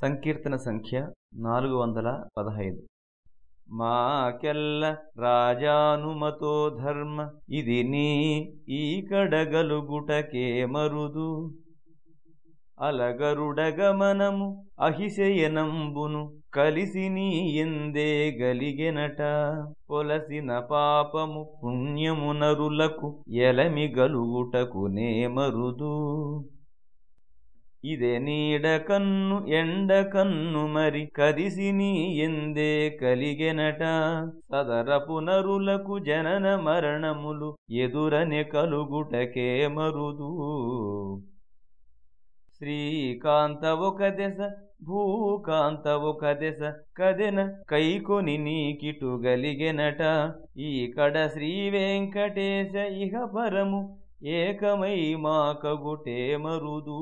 సంకీర్తన సంఖ్య నాలుగు వందల పదహైదు. మాకెల్ల రాజానుమతో ధర్మ ఇది నీ ఈ కడగలుగుటకే మరుదు. అలగరుడగమనము అహిశయనంబును కలిసి నీ ఎందే గలిగెనట. పొలసిన పాపము పుణ్యమునరులకు ఎలమి గలుగుటకునే మరుదు. ఇదే నీడ కన్ను ఎండ కన్ను మరి కదిసి నీ ఎందే కలిగెనట. సదర పునరులకు జనన మరణములు ఎదురని కలుగుటకే మరుదు. శ్రీకాంత ఒక దశ భూకాంత ఒక దశ కదెన కైకొని నీకిటు గలిగెనట ఈ కడ శ్రీ వెంకటేశ ఇహ పరము ఏకమై మాకగుటే మరుదు.